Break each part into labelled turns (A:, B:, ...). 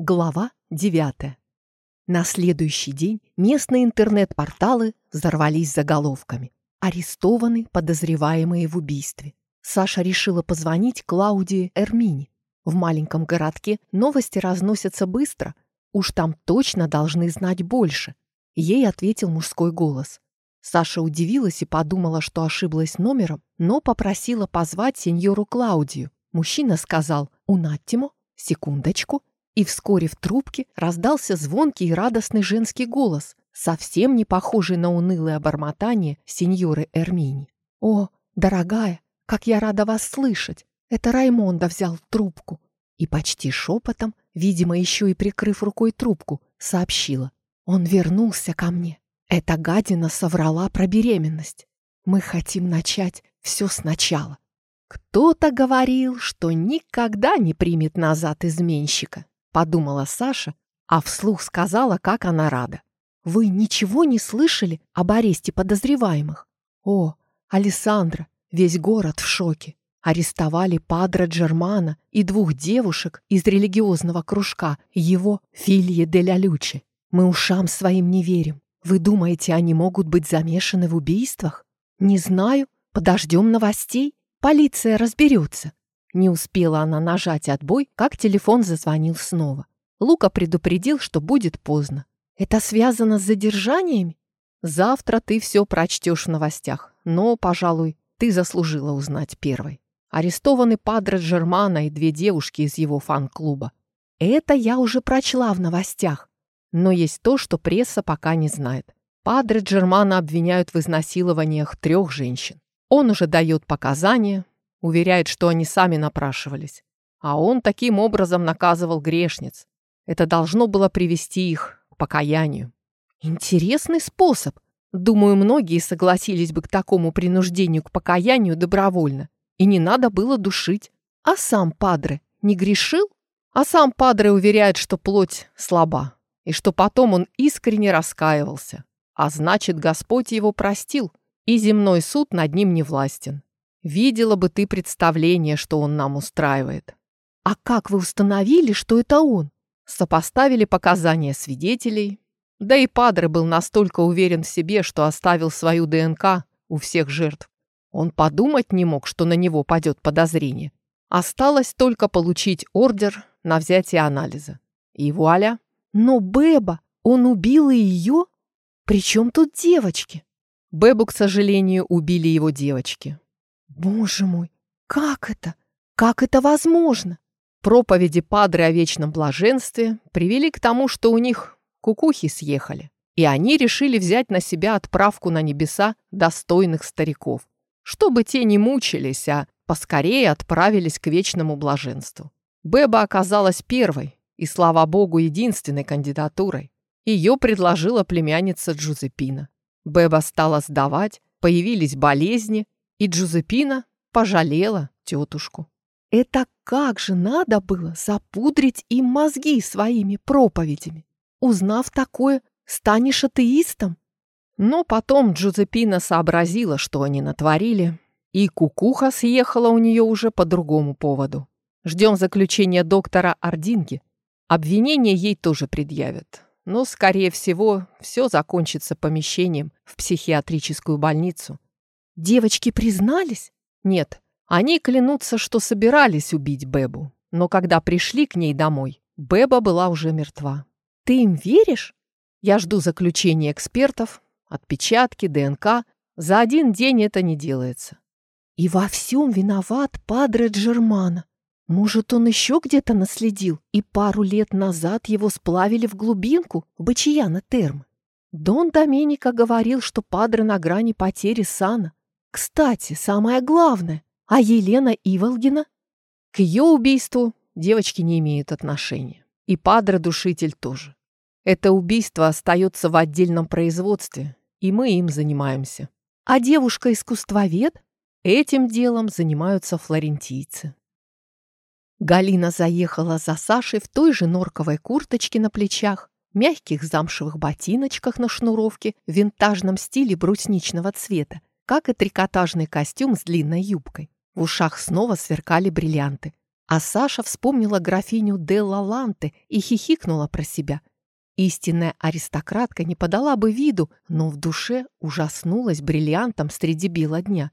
A: Глава 9. На следующий день местные интернет-порталы взорвались заголовками. Арестованы подозреваемые в убийстве. Саша решила позвонить Клаудии Эрмини. В маленьком городке новости разносятся быстро. Уж там точно должны знать больше. Ей ответил мужской голос. Саша удивилась и подумала, что ошиблась номером, но попросила позвать сеньору Клаудию. Мужчина сказал «Un attimo, секундочку», и вскоре в трубке раздался звонкий и радостный женский голос, совсем не похожий на унылое бормотание сеньоры Эрмини. «О, дорогая, как я рада вас слышать! Это Раймонда взял трубку!» И почти шепотом, видимо, еще и прикрыв рукой трубку, сообщила. «Он вернулся ко мне. Эта гадина соврала про беременность. Мы хотим начать все сначала». Кто-то говорил, что никогда не примет назад изменщика подумала Саша, а вслух сказала, как она рада. «Вы ничего не слышали об аресте подозреваемых?» «О, Александра, весь город в шоке. Арестовали падре Джермана и двух девушек из религиозного кружка, его Филье де ля Лючи. Мы ушам своим не верим. Вы думаете, они могут быть замешаны в убийствах? Не знаю. Подождем новостей. Полиция разберется. Не успела она нажать отбой, как телефон зазвонил снова. Лука предупредил, что будет поздно. «Это связано с задержаниями?» «Завтра ты все прочтешь в новостях, но, пожалуй, ты заслужила узнать первой. Арестованы падре Джермана и две девушки из его фан-клуба. Это я уже прочла в новостях. Но есть то, что пресса пока не знает. Падре Джермана обвиняют в изнасилованиях трех женщин. Он уже дает показания, Уверяет, что они сами напрашивались. А он таким образом наказывал грешниц. Это должно было привести их к покаянию. Интересный способ. Думаю, многие согласились бы к такому принуждению к покаянию добровольно. И не надо было душить. А сам Падре не грешил? А сам Падре уверяет, что плоть слаба, и что потом он искренне раскаивался. А значит, Господь его простил, и земной суд над ним не властен. Видела бы ты представление, что он нам устраивает. А как вы установили, что это он? Сопоставили показания свидетелей. Да и Падре был настолько уверен в себе, что оставил свою ДНК у всех жертв. Он подумать не мог, что на него падет подозрение. Осталось только получить ордер на взятие анализа. И вуаля. Но Беба, он убил и ее? Причем тут девочки? Бебу, к сожалению, убили его девочки. Боже мой, как это? Как это возможно? Проповеди Падре о вечном блаженстве привели к тому, что у них кукухи съехали, и они решили взять на себя отправку на небеса достойных стариков, чтобы те не мучились, а поскорее отправились к вечному блаженству. Беба оказалась первой и, слава богу, единственной кандидатурой. Ее предложила племянница Джузепина. Беба стала сдавать, появились болезни, и Джузепина пожалела тетушку. Это как же надо было запудрить им мозги своими проповедями. Узнав такое, станешь атеистом. Но потом Джузепина сообразила, что они натворили, и кукуха съехала у нее уже по другому поводу. Ждем заключения доктора Ординги. Обвинение ей тоже предъявят. Но, скорее всего, все закончится помещением в психиатрическую больницу. Девочки признались? Нет, они клянутся, что собирались убить Бебу. Но когда пришли к ней домой, Беба была уже мертва. Ты им веришь? Я жду заключения экспертов, отпечатки, ДНК. За один день это не делается. И во всем виноват Падре Джермана. Может, он еще где-то наследил, и пару лет назад его сплавили в глубинку, в Бачияна Термы. Дон Доменика говорил, что Падре на грани потери сана. Кстати, самое главное, а Елена Иволгина? К ее убийству девочки не имеют отношения. И падре-душитель тоже. Это убийство остается в отдельном производстве, и мы им занимаемся. А девушка-искусствовед? Этим делом занимаются флорентийцы. Галина заехала за Сашей в той же норковой курточке на плечах, мягких замшевых ботиночках на шнуровке в винтажном стиле брусничного цвета как и трикотажный костюм с длинной юбкой. В ушах снова сверкали бриллианты. А Саша вспомнила графиню Делла Ланте и хихикнула про себя. Истинная аристократка не подала бы виду, но в душе ужаснулась бриллиантом среди бела дня.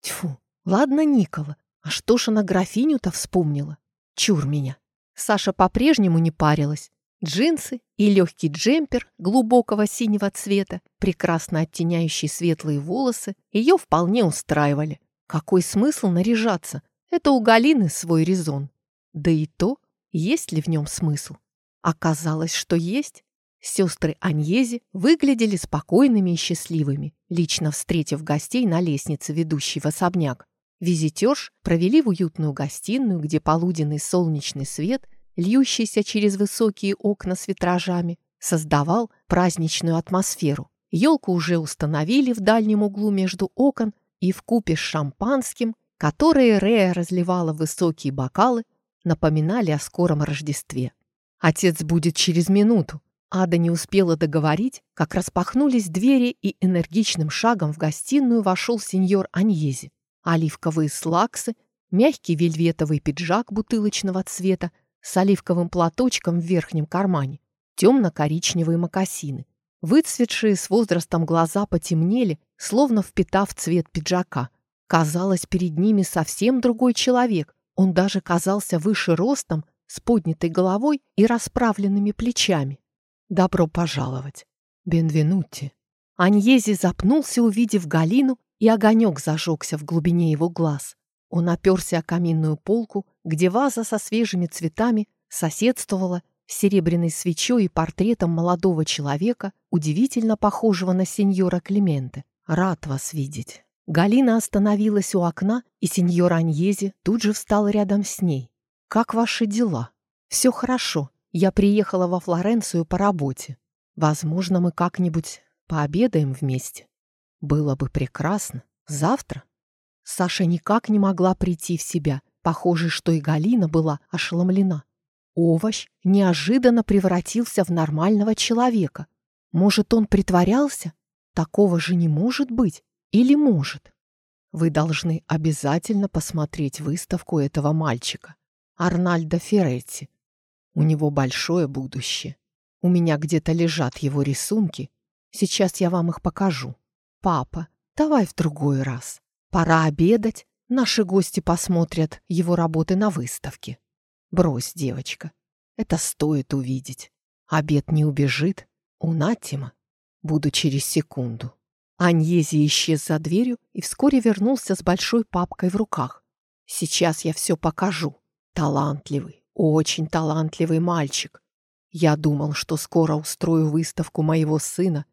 A: Тьфу, ладно, Никола, а что ж она графиню-то вспомнила? Чур меня. Саша по-прежнему не парилась. Джинсы и легкий джемпер глубокого синего цвета, прекрасно оттеняющий светлые волосы, ее вполне устраивали. Какой смысл наряжаться? Это у Галины свой резон. Да и то, есть ли в нем смысл. Оказалось, что есть. Сестры Аньези выглядели спокойными и счастливыми, лично встретив гостей на лестнице, ведущей в особняк. Визитерш провели в уютную гостиную, где полуденный солнечный свет, льющийся через высокие окна с витражами, создавал праздничную атмосферу. Елку уже установили в дальнем углу между окон, и в купе с шампанским которые Рея разливала в высокие бокалы, напоминали о скором Рождестве. «Отец будет через минуту». Ада не успела договорить, как распахнулись двери, и энергичным шагом в гостиную вошел сеньор Аньези. Оливковые слаксы, мягкий вельветовый пиджак бутылочного цвета с оливковым платочком в верхнем кармане, темно-коричневые мокасины. Выцветшие с возрастом глаза потемнели, словно впитав цвет пиджака – Казалось, перед ними совсем другой человек. Он даже казался выше ростом, с поднятой головой и расправленными плечами. «Добро пожаловать! Бенвенути!» Аньези запнулся, увидев Галину, и огонек зажегся в глубине его глаз. Он оперся о каминную полку, где ваза со свежими цветами соседствовала с серебряной свечой и портретом молодого человека, удивительно похожего на сеньора Клименте. «Рад вас видеть!» Галина остановилась у окна, и сеньор Аньези тут же встал рядом с ней. «Как ваши дела?» «Все хорошо. Я приехала во Флоренцию по работе. Возможно, мы как-нибудь пообедаем вместе. Было бы прекрасно. Завтра?» Саша никак не могла прийти в себя. Похоже, что и Галина была ошеломлена. Овощ неожиданно превратился в нормального человека. Может, он притворялся? Такого же не может быть. Или может? Вы должны обязательно посмотреть выставку этого мальчика, Арнальда Ферретти. У него большое будущее. У меня где-то лежат его рисунки. Сейчас я вам их покажу. Папа, давай в другой раз. Пора обедать. Наши гости посмотрят его работы на выставке. Брось, девочка. Это стоит увидеть. Обед не убежит. У Натима буду через секунду. Аньези исчез за дверью и вскоре вернулся с большой папкой в руках. «Сейчас я все покажу. Талантливый, очень талантливый мальчик. Я думал, что скоро устрою выставку моего сына,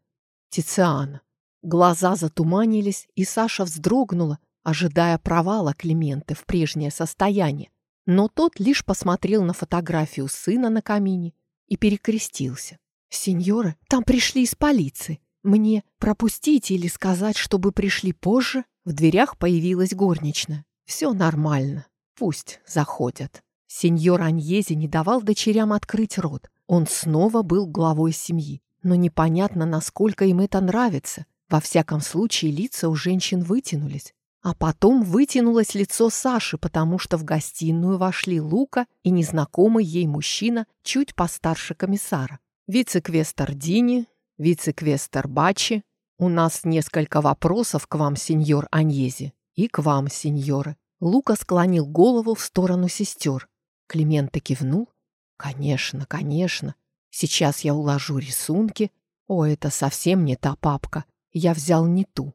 A: Тициана. Глаза затуманились, и Саша вздрогнула, ожидая провала Клименты в прежнее состояние. Но тот лишь посмотрел на фотографию сына на камине и перекрестился. «Сеньоры, там пришли из полиции. Мне пропустить или сказать, чтобы пришли позже? В дверях появилась горничная. Все нормально. Пусть заходят. Сеньор Аньези не давал дочерям открыть рот. Он снова был главой семьи. Но непонятно, насколько им это нравится. Во всяком случае, лица у женщин вытянулись. А потом вытянулось лицо Саши, потому что в гостиную вошли Лука и незнакомый ей мужчина, чуть постарше комиссара. Вице-квестор Дини, вице-квестер Бачи, у нас несколько вопросов к вам, сеньор Аньези, и к вам, сеньоры». Лука склонил голову в сторону сестер. Климента кивнул. «Конечно, конечно. Сейчас я уложу рисунки. О, это совсем не та папка. Я взял не ту.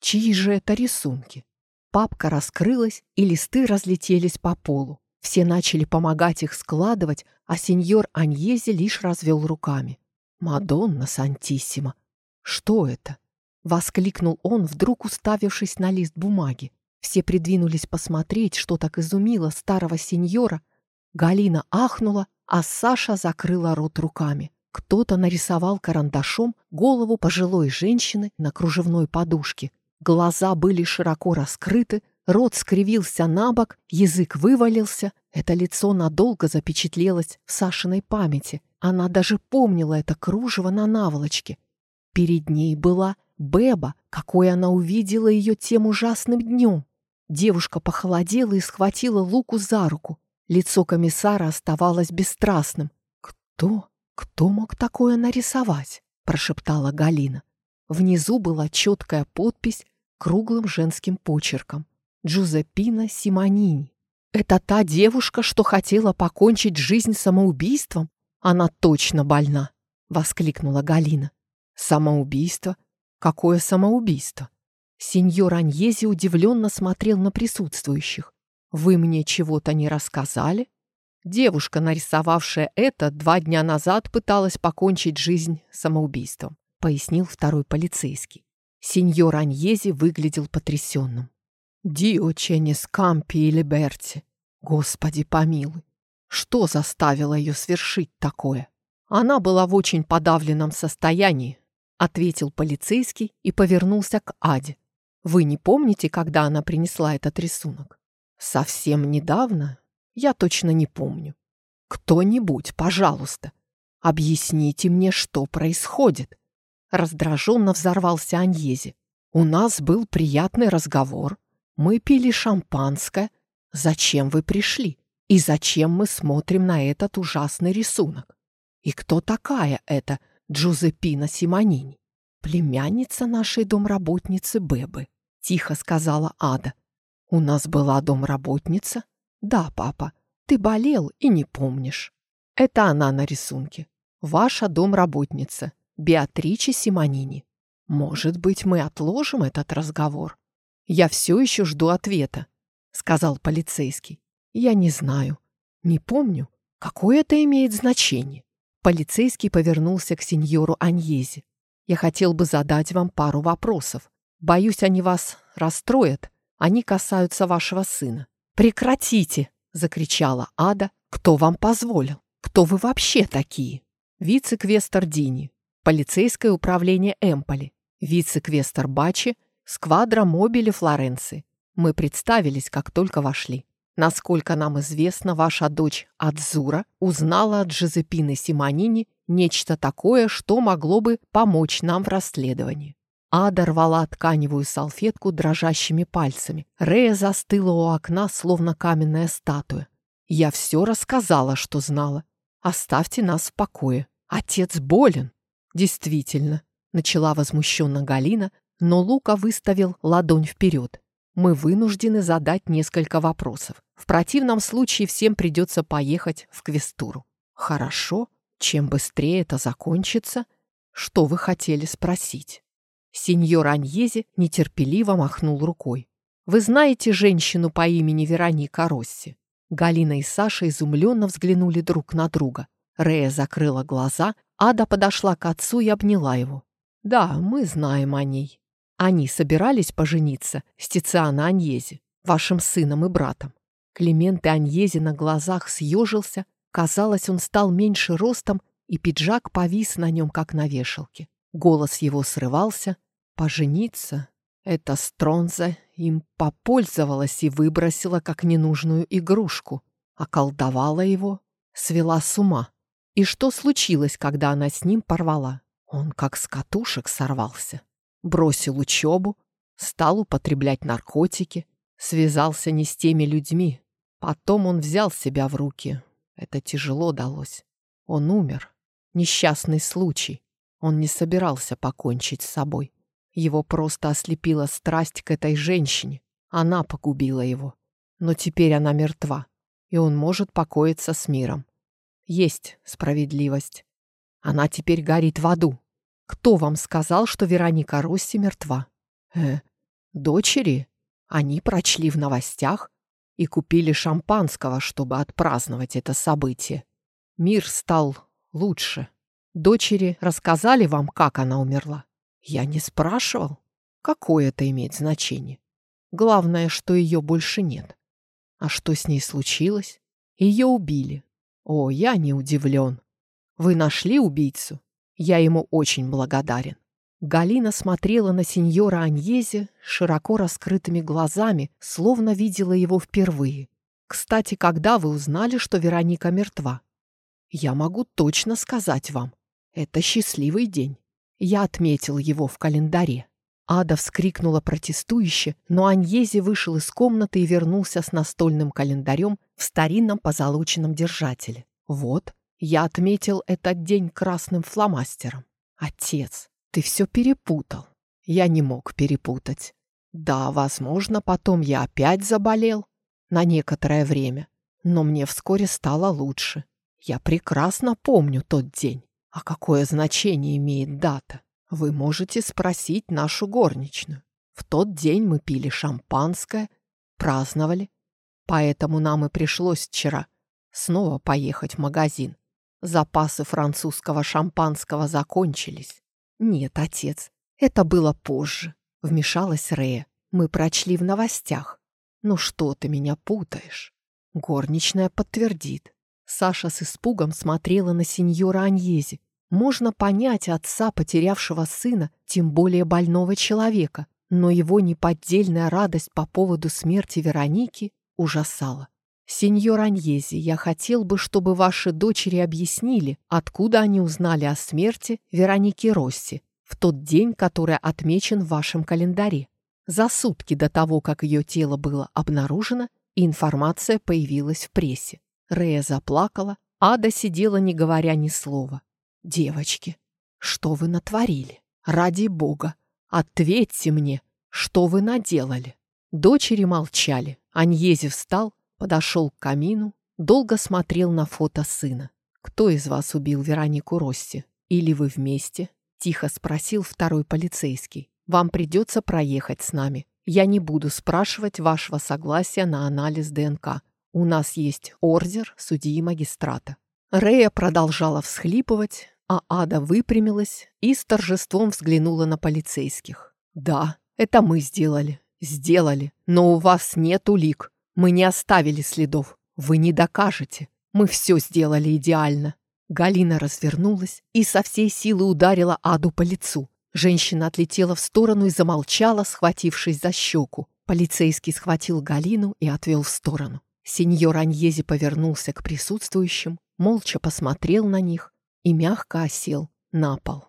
A: Чьи же это рисунки?» Папка раскрылась, и листы разлетелись по полу. Все начали помогать их складывать, а сеньор Аньези лишь развел руками. «Мадонна Сантиссима! Что это?» — воскликнул он, вдруг уставившись на лист бумаги. Все придвинулись посмотреть, что так изумило старого сеньора. Галина ахнула, а Саша закрыла рот руками. Кто-то нарисовал карандашом голову пожилой женщины на кружевной подушке. Глаза были широко раскрыты, рот скривился на бок, язык вывалился. Это лицо надолго запечатлелось в Сашиной памяти. Она даже помнила это кружево на наволочке. Перед ней была Беба, какой она увидела ее тем ужасным днем. Девушка похолодела и схватила Луку за руку. Лицо комиссара оставалось бесстрастным. «Кто? Кто мог такое нарисовать?» – прошептала Галина. Внизу была четкая подпись круглым женским почерком. Джузеппина Симонини. «Это та девушка, что хотела покончить жизнь самоубийством? Она точно больна!» — воскликнула Галина. «Самоубийство? Какое самоубийство?» Сеньор Аньези удивленно смотрел на присутствующих. «Вы мне чего-то не рассказали?» Девушка, нарисовавшая это, два дня назад пыталась покончить жизнь самоубийством, пояснил второй полицейский. Сеньор Аньези выглядел потрясенным. «Дио ченес кампи и либерти! Господи помилуй! Что заставило ее свершить такое?» Она была в очень подавленном состоянии, ответил полицейский и повернулся к Аде. «Вы не помните, когда она принесла этот рисунок?» «Совсем недавно? Я точно не помню. Кто-нибудь, пожалуйста, объясните мне, что происходит». Раздраженно взорвался Аньези. «У нас был приятный разговор. Мы пили шампанское. Зачем вы пришли? И зачем мы смотрим на этот ужасный рисунок? И кто такая эта Джузеппина Симонини?» «Племянница нашей домработницы Бебы», — тихо сказала Ада. «У нас была домработница?» «Да, папа, ты болел и не помнишь. Это она на рисунке. Ваша домработница, Беатриче Симонини. Может быть, мы отложим этот разговор? Я все еще жду ответа, сказал полицейский. Я не знаю, не помню, какое это имеет значение. Полицейский повернулся к сеньору Аньези. Я хотел бы задать вам пару вопросов. Боюсь, они вас расстроят. Они касаются вашего сына. Прекратите, закричала Ада. Кто вам позволил? Кто вы вообще такие? Вице-квестер Дини, полицейское управление Эмполи, вице-квестер Бачи, сквадра мобили Флоренции. Мы представились, как только вошли. Насколько нам известно, ваша дочь Адзура узнала от Джозепины Симонини нечто такое, что могло бы помочь нам в расследовании. Ада рвала тканевую салфетку дрожащими пальцами. Рея застыла у окна, словно каменная статуя. «Я все рассказала, что знала. Оставьте нас в покое. Отец болен. «Действительно», — начала возмущенно Галина, но Лука выставил ладонь вперед. «Мы вынуждены задать несколько вопросов. В противном случае всем придется поехать в Квестуру». «Хорошо. Чем быстрее это закончится? Что вы хотели спросить?» Сеньор Аньези нетерпеливо махнул рукой. «Вы знаете женщину по имени Вероника Росси?» Галина и Саша изумленно взглянули друг на друга. Рея закрыла глаза, Ада подошла к отцу и обняла его. «Да, мы знаем о ней. Они собирались пожениться с Тициано Аньези, вашим сыном и братом». Климент и Аньези на глазах съежился. Казалось, он стал меньше ростом, и пиджак повис на нем, как на вешалке. Голос его срывался. «Пожениться?» Это Стронза им попользовалась и выбросила как ненужную игрушку, околдовала его, свела с ума. И что случилось, когда она с ним порвала? Он как с катушек сорвался. Бросил учебу, стал употреблять наркотики, связался не с теми людьми. Потом он взял себя в руки. Это тяжело далось. Он умер. Несчастный случай. Он не собирался покончить с собой. Его просто ослепила страсть к этой женщине. Она погубила его. Но теперь она мертва, и он может покоиться с миром. Есть справедливость. Она теперь горит в аду. Кто вам сказал, что Вероника Росси мертва? Э, дочери? Они прочли в новостях и купили шампанского, чтобы отпраздновать это событие. Мир стал лучше. Дочери рассказали вам, как она умерла? Я не спрашивал. Какое это имеет значение? Главное, что ее больше нет. А что с ней случилось? Ее убили. О, я не удивлен. Вы нашли убийцу? Я ему очень благодарен. Галина смотрела на сеньора Аньезе широко раскрытыми глазами, словно видела его впервые. Кстати, когда вы узнали, что Вероника мертва? Я могу точно сказать вам. Это счастливый день. Я отметил его в календаре. Ада вскрикнула протестующе, но Аньези вышел из комнаты и вернулся с настольным календарем в старинном позолоченном держателе. Вот, я отметил этот день красным фломастером. Отец, ты все перепутал. Я не мог перепутать. Да, возможно, потом я опять заболел на некоторое время, но мне вскоре стало лучше. Я прекрасно помню тот день. А какое значение имеет дата? Вы можете спросить нашу горничную. В тот день мы пили шампанское, праздновали. Поэтому нам и пришлось вчера снова поехать в магазин. Запасы французского шампанского закончились. Нет, отец, это было позже. Вмешалась Рея. Мы прочли в новостях. Ну что ты меня путаешь? Горничная подтвердит. Саша с испугом смотрела на сеньора Аньези, можно понять отца, потерявшего сына, тем более больного человека, но его неподдельная радость по поводу смерти Вероники ужасала. «Сеньор Аньези, я хотел бы, чтобы ваши дочери объяснили, откуда они узнали о смерти Вероники Росси в тот день, который отмечен в вашем календаре. За сутки до того, как ее тело было обнаружено, информация появилась в прессе. Рея заплакала, Ада сидела, не говоря ни слова. «Девочки, что вы натворили? Ради Бога, ответьте мне, что вы наделали?» Дочери молчали. Аньези встал, подошел к камину, долго смотрел на фото сына. «Кто из вас убил Веронику Росси? Или вы вместе?» Тихо спросил второй полицейский. «Вам придется проехать с нами. Я не буду спрашивать вашего согласия на анализ ДНК. У нас есть ордер судьи магистрата». Рея продолжала всхлипывать, а Ада выпрямилась и с торжеством взглянула на полицейских. «Да, это мы сделали. Сделали. Но у вас нет улик. Мы не оставили следов. Вы не докажете. Мы все сделали идеально». Галина развернулась и со всей силы ударила Аду по лицу. Женщина отлетела в сторону и замолчала, схватившись за щеку. Полицейский схватил Галину и отвел в сторону. Сеньор Аньези повернулся к присутствующим, молча посмотрел на них и мягко осел на пол.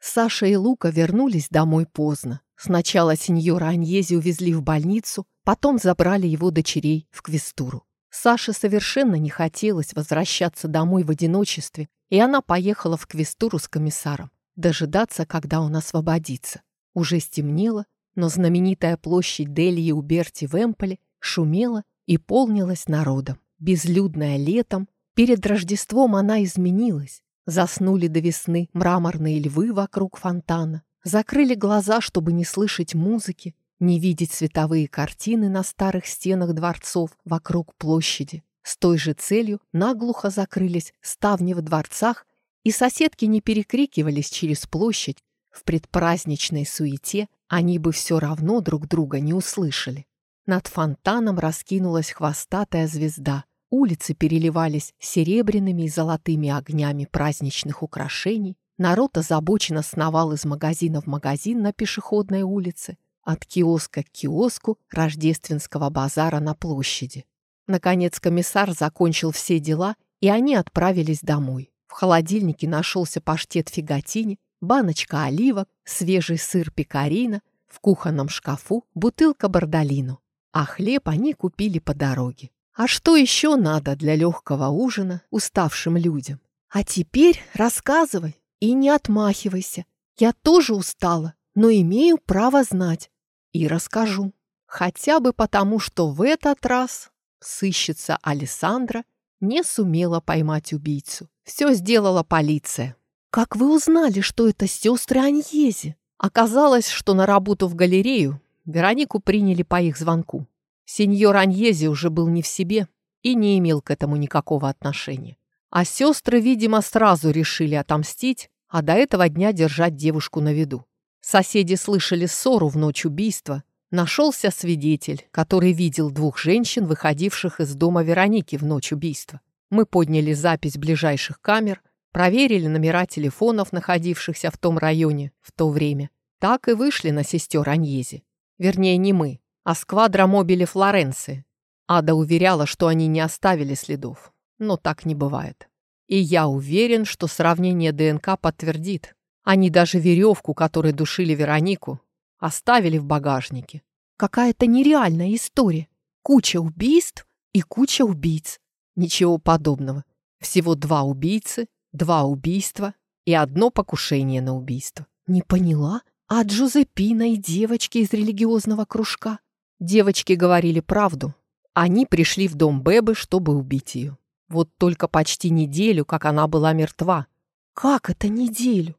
A: Саша и Лука вернулись домой поздно. Сначала сеньора Аньези увезли в больницу, потом забрали его дочерей в Квестуру. Саше совершенно не хотелось возвращаться домой в одиночестве, и она поехала в Квестуру с комиссаром, дожидаться, когда он освободится. Уже стемнело, но знаменитая площадь Делии у Берти в Эмполе шумела и полнилась народом. Безлюдная летом, Перед Рождеством она изменилась. Заснули до весны мраморные львы вокруг фонтана. Закрыли глаза, чтобы не слышать музыки, не видеть световые картины на старых стенах дворцов вокруг площади. С той же целью наглухо закрылись ставни в дворцах, и соседки не перекрикивались через площадь. В предпраздничной суете они бы все равно друг друга не услышали. Над фонтаном раскинулась хвостатая звезда. Улицы переливались серебряными и золотыми огнями праздничных украшений. Народ озабоченно сновал из магазина в магазин на пешеходной улице, от киоска к киоску рождественского базара на площади. Наконец комиссар закончил все дела, и они отправились домой. В холодильнике нашелся паштет фиготини, баночка оливок, свежий сыр пекарина, в кухонном шкафу бутылка бордолино. А хлеб они купили по дороге. А что еще надо для легкого ужина уставшим людям? А теперь рассказывай и не отмахивайся. Я тоже устала, но имею право знать. И расскажу. Хотя бы потому, что в этот раз сыщица Александра не сумела поймать убийцу. Все сделала полиция. Как вы узнали, что это сестры Аньези? Оказалось, что на работу в галерею Веронику приняли по их звонку. Сеньор Аньези уже был не в себе и не имел к этому никакого отношения. А сестры, видимо, сразу решили отомстить, а до этого дня держать девушку на виду. Соседи слышали ссору в ночь убийства. Нашелся свидетель, который видел двух женщин, выходивших из дома Вероники в ночь убийства. Мы подняли запись ближайших камер, проверили номера телефонов, находившихся в том районе в то время. Так и вышли на сестер Аньези. Вернее, не мы, а сквадра мобили Флоренции. Ада уверяла, что они не оставили следов, но так не бывает. И я уверен, что сравнение ДНК подтвердит. Они даже веревку, которой душили Веронику, оставили в багажнике. Какая-то нереальная история. Куча убийств и куча убийц. Ничего подобного. Всего два убийцы, два убийства и одно покушение на убийство. Не поняла? А Джузеппина и девочки из религиозного кружка? Девочки говорили правду. Они пришли в дом Бебы, чтобы убить ее. Вот только почти неделю, как она была мертва. Как это неделю?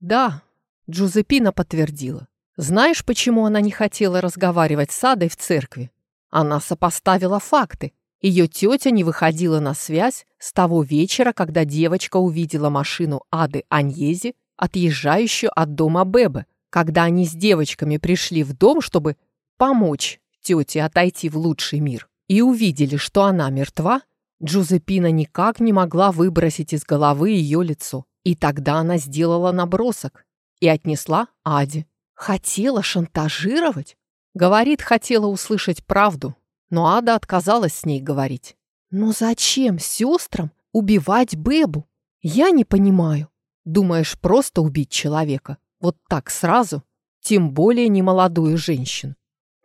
A: Да, Джузеппина подтвердила. Знаешь, почему она не хотела разговаривать с Адой в церкви? Она сопоставила факты. Ее тетя не выходила на связь с того вечера, когда девочка увидела машину Ады Аньези, отъезжающую от дома Бебы, когда они с девочками пришли в дом, чтобы помочь тете отойти в лучший мир, и увидели, что она мертва, Джузеппина никак не могла выбросить из головы ее лицо. И тогда она сделала набросок и отнесла Аде. Хотела шантажировать? Говорит, хотела услышать правду, но Ада отказалась с ней говорить. Но зачем сестрам убивать Бебу? Я не понимаю. Думаешь, просто убить человека? Вот так сразу? Тем более немолодую женщину.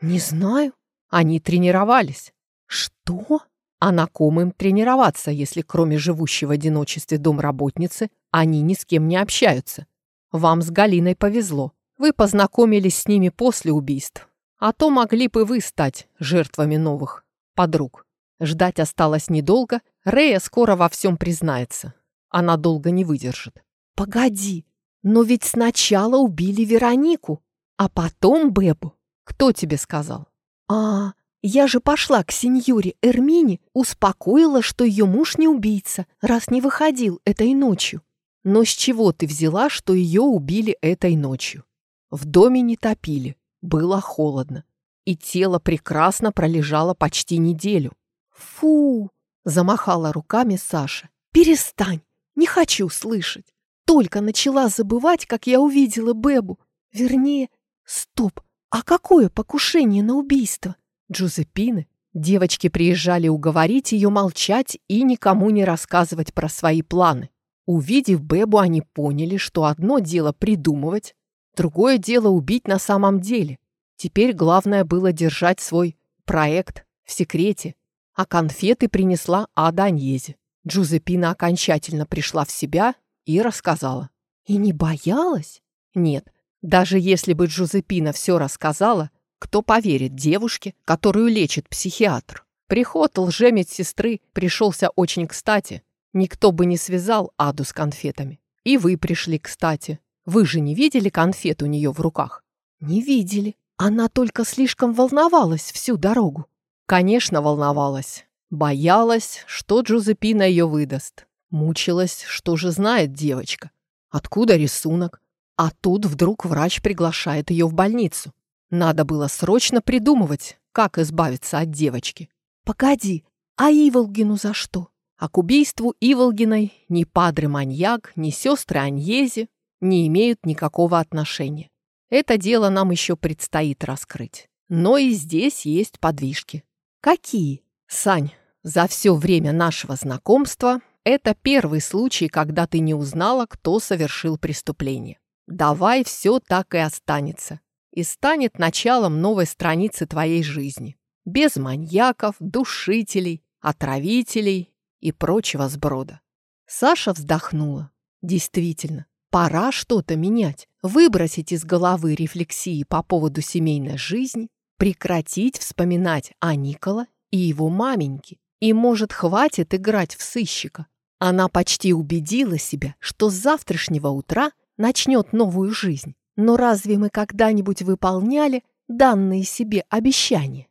A: Не знаю. Они тренировались. Что? А на ком им тренироваться, если кроме живущей в одиночестве домработницы они ни с кем не общаются? Вам с Галиной повезло. Вы познакомились с ними после убийств. А то могли бы вы стать жертвами новых подруг. Ждать осталось недолго. Рея скоро во всем признается. Она долго не выдержит. Погоди, но ведь сначала убили Веронику, а потом Бебу. Кто тебе сказал? А, я же пошла к сеньоре Эрмине, успокоила, что ее муж не убийца, раз не выходил этой ночью. Но с чего ты взяла, что ее убили этой ночью? В доме не топили, было холодно, и тело прекрасно пролежало почти неделю. «Фу!» — замахала руками Саша. «Перестань! Не хочу слышать! Только начала забывать, как я увидела Бебу. Вернее, стоп, а какое покушение на убийство? Джузеппины. Девочки приезжали уговорить ее молчать и никому не рассказывать про свои планы. Увидев Бебу, они поняли, что одно дело придумывать, другое дело убить на самом деле. Теперь главное было держать свой проект в секрете, а конфеты принесла Ада Аньези. Джузеппина окончательно пришла в себя и рассказала. И не боялась? Нет, даже если бы Джузеппина все рассказала, кто поверит девушке, которую лечит психиатр? Приход лжемедсестры пришелся очень кстати. Никто бы не связал Аду с конфетами. И вы пришли кстати. Вы же не видели конфет у нее в руках? Не видели. Она только слишком волновалась всю дорогу. Конечно, волновалась. Боялась, что Джузеппина ее выдаст. Мучилась, что же знает девочка. Откуда рисунок? А тут вдруг врач приглашает ее в больницу. Надо было срочно придумывать, как избавиться от девочки. Погоди, а Иволгину за что? А к убийству Иволгиной ни падре Маньяк, ни сестры Аньези не имеют никакого отношения. Это дело нам еще предстоит раскрыть. Но и здесь есть подвижки. Какие? Сань, за все время нашего знакомства это первый случай, когда ты не узнала, кто совершил преступление. Давай все так и останется и станет началом новой страницы твоей жизни. Без маньяков, душителей, отравителей и прочего сброда. Саша вздохнула. Действительно, пора что-то менять, выбросить из головы рефлексии по поводу семейной жизни, прекратить вспоминать о Никола и его маменьке. И, может, хватит играть в сыщика. Она почти убедила себя, что с завтрашнего утра начнет новую жизнь. Но разве мы когда-нибудь выполняли данные себе обещания?